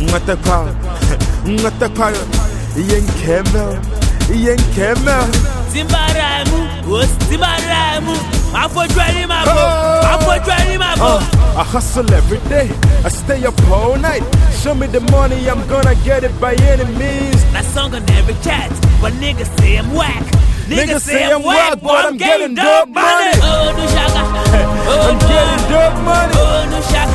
Nwatakwa, nwatakwa, iye nkeme, iye nkeme. tí n bá ra ẹ mú wò ó tí n bá ra ẹ mú máa fojú ẹni máa bò máa fojú ẹni máa bò. Uh, I hustle every day, I stay up all night. Show me the money, I'm gonna get it by any means. na song on every chat but niggas say I'm whack. Niggas say I'm whack, but I'm getting dope money. Oh, no shaka. Oh, I'm getting dope money. Oh, no shaka.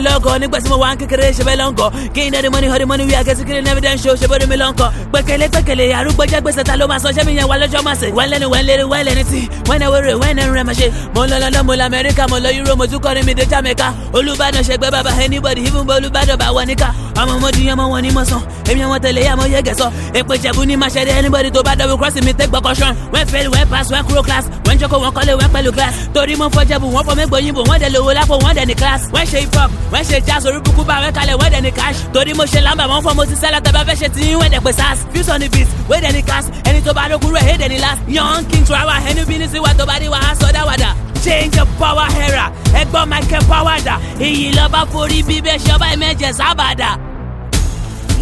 Mi lọ́kọ̀ nígbà tí mo wà ń ṣe bẹ́ẹ̀ lọ́nkọ̀ n dẹ́rẹ́ mọ́ni họ́dí mọ́ni wí àgẹ́sí kiri evidence show ṣe bọ́dí mi lọ́nkọ̀ gbẹ̀kẹ̀lé gbẹ̀kẹ̀lé arúgbó jẹ́ gbèsè ta ló máa sọ ṣé mi yẹn wà lọ́jọ́ máa sè wẹ́n lẹ́nu wẹ́n lérí wẹ́n lẹ́ni tí wẹ́n náà wẹ́rẹ́ wẹ́n náà rẹ̀ máa mo lọ lọ́lọ́ mo lọ amẹ́ríkà mo lọ euro mo tún kọrin mi dé jamaica. Olùbàdàn ṣẹgbẹ́ bàbá anybody even bó olùbàdàn bá wọ níkà ọmọ mo di ọmọ wọn ní mo sàn èmi àwọn tẹ̀lé yà mo yẹ gẹ̀sọ́ èpè jẹ̀bú ní máa ṣẹ̀dẹ̀ anybody tó bá double cross mi take precaution. Wẹ́n fail wẹ́n pass wẹ́n kúrò class. Wẹ́n jókòó wọ́n kọ́lé wẹ́n pẹ̀lú glass torí mo fọ́ jẹ̀bù wọ́n fọ́ mẹ́gbọ̀ yìnbó wọ́n dẹ̀ lówó lápò wọ́n dẹ̀ ní class. Wẹ́n ṣe hip wẹ́n ṣe jazz orí búkú bá wẹ́n kalẹ̀ wẹ́n dẹ̀ ní cash. Torí mo ṣe lámbà wọ́n fọ́ mo ti sẹ́lẹ̀ tẹ́ bá fẹ́ ṣe tí ń wẹ́n dẹ̀ pé sars fuse on the beat dẹ̀ ní cash. Ẹni tó bá dókúrú ẹ̀ dẹ̀ ní last. Young king àwà ẹni bí ní sí wa tó bá dé wa á sọdá wàdà change the power era ẹgbọ́n michael power dà iyì lọ́ba forí bíbẹ́ ṣọba ẹ̀mẹ́jẹ̀ sábàdà.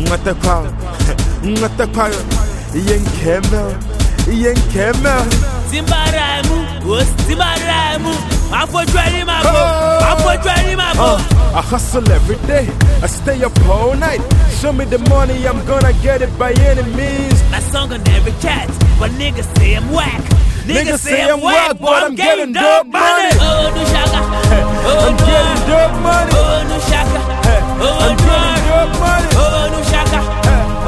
Nwatakwa, nwatakwa, iye nkeme, iye nkeme. tí n bá ra ẹ mú tí n bá ra ẹ mú máa fojú ẹni máa bò máa fojú ẹni máa bò. Uh, I hustle every day, I stay up all night. Show me the money, I'm gonna get it by any means. na song on every chat but niggas say I'm whack. Niggas say I'm whack, but I'm getting dope money. Oh, no shaka. Oh, I'm no. getting dope money. Oh, no shaka. Oh, I'm no. getting dope money. Oh, no shaka.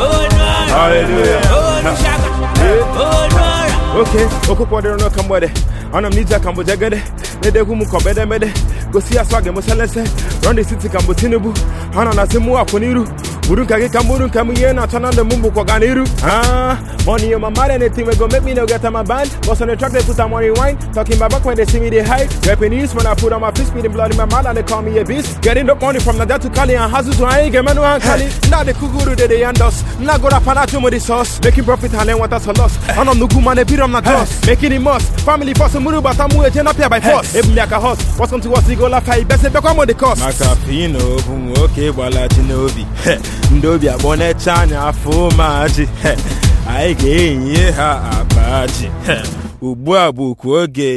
Oh, no. Hallelujah. Oh, no shaka. Yeah. Oh, no. Okay, okupọ dịrị n'ụka mgbede ana m n'ije ka mbụ jegede na-edegwu m kọbedemede gosi ya swag m selese run the city ka tinubu ha na n'iru buru nka gị ka mburu nke m ihe na-achọ na ndụ m bụkwa ọganiru ah money on my mind anything we go make me no get on my band but on the track they put on rewind talking my back when they see me they hide rapping east when I put on my fist speeding blood in my mouth and they call me a beast. Getting up money from Naija to Cali and hustle to Ayi get menu and Cali. Now the kuguru they they hand us. Now go rap and I with the sauce making profit and then what that's a loss. And I'm no good man they beat on the toss making it must. Family boss muru but I'm with up here by force. Ebu me aka host what's come to us go laugh high best be come on the cost. Maka fino bụ nwoke gbalachi n'obi ndị obi abụọ na-eche anya anyị ga-eyinye ha akpaji ugbu a oge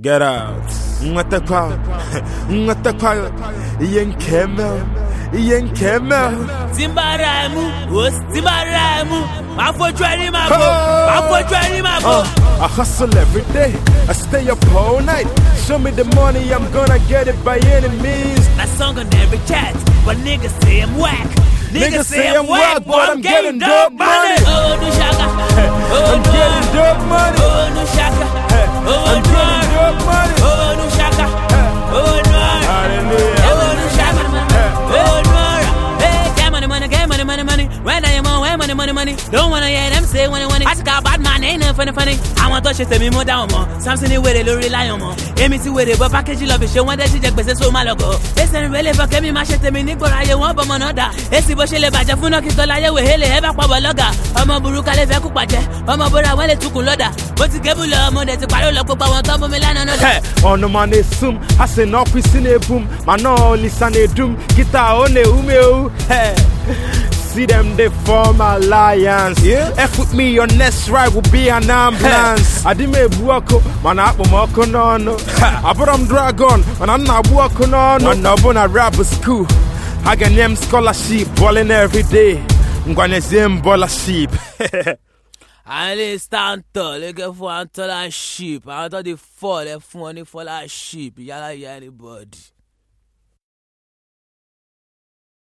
get out. Nwetakwa nwetakwa ihe nkeme ihe nkeme. Tí n bá ra ẹ mú wò ó tí n bá ra ẹ mú máa fojú ẹni máa bò máa fojú ẹni máa bò. Uh, I hustle every day, I stay up all night. Show me the money, I'm gonna get it by any means. na song on every chat but niggas say I'm whack. Niggas say I'm whack, but I'm getting dope money. Oh, no shaka. Oh, I'm getting dope money. Oh, no shaka. Oh, I'm getting money. When I am money, money, money. Don't wanna hear them say when money. I just got bad man, ain't no funny, funny. Àwọn tó ṣe tèmi mú dáhùn mọ́. Samson ní wèrè lórí láyọ̀ mọ́. Èmi ti wèrè bọ́ pákéjì lọ fi ṣe wọ́n dẹ́ jíjẹ gbèsè só má lọ́gọ́. Ẹsẹ̀ ń rẹ́lẹ̀ fọ́ kẹ́mi máa ṣe tèmi nígboro ayé wọn bọ́mọ náà dà. Èsì bó ṣe lè bàjẹ́ fún náà kí tọ́lá ayé wèhélè ẹ bá pọ̀ bọ̀ lọ́gà. Ọmọ burúkú alẹ́ fẹ́ kú pàjẹ́. Ọmọ bóra wọ́n lè tukùn lọ́dà. Mo ti gébù lọ, dẹ̀ ti parí lọ gbogbo àwọn tó mú mi lánàá náà dà. Hey, ọnụ ma na-esum a sị na ọkụ isi na-ebu m mana olisa na-edum gịta ọ na-ewume ewu Hey, see them they form alliance. F with me your next ride will be an ambulance. I adị m ebu ọkụ mana akpụ m ọkụ n'ọnụ abụrọ m dragon mana m na-agbu ọkụ n'ọnụ mana ọ bụ na rap school ha ga-enye m scholarship balling every day. Ngwanyezie m scholarship. Àwọn ilé stanton lẹ́gẹ̀ fún àwọn tọ́lá ship àwọn tó ti fọ́ ẹ̀ fún ọ ní fọlá ship yálà yá anybody.